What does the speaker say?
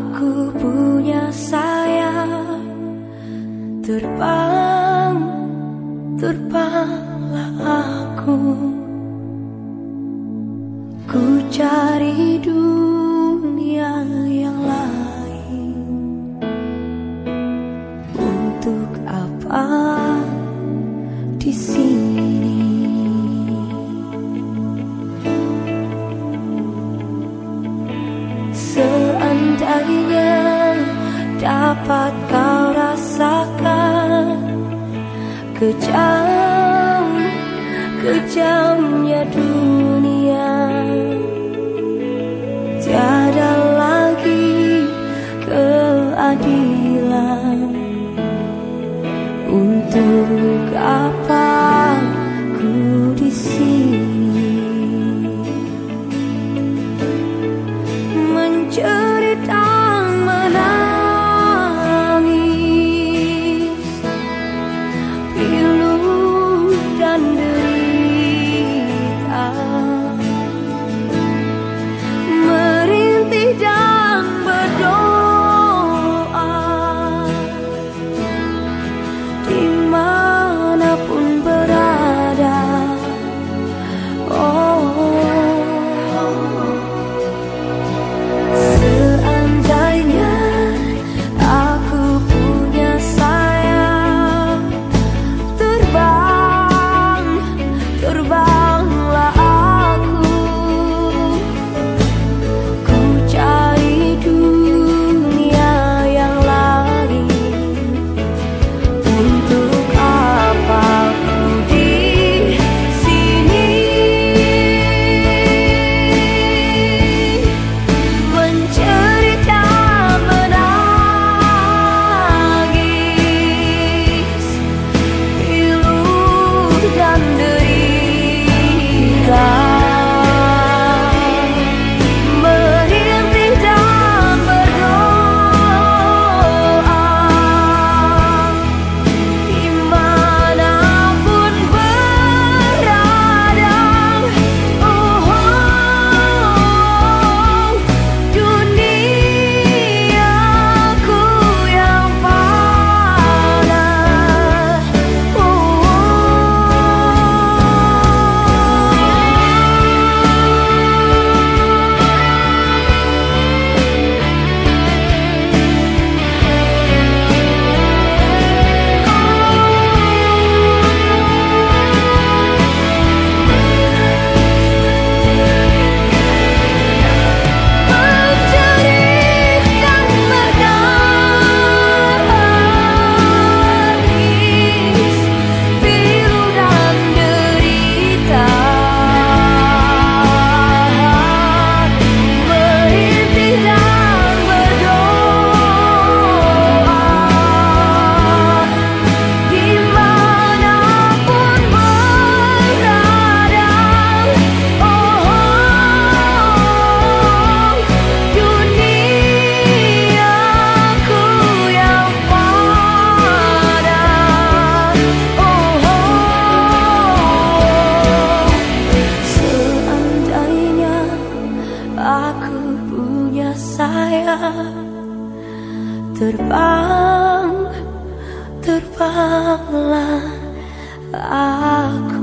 aku punya sayang Terbang, terbanglah aku. Ku cari dunia yang lain. Untuk apa di sini? Kejam, kejamnya dunia. Tiada lagi keadilan. Untuk apa wonder terbang terbanglah aku.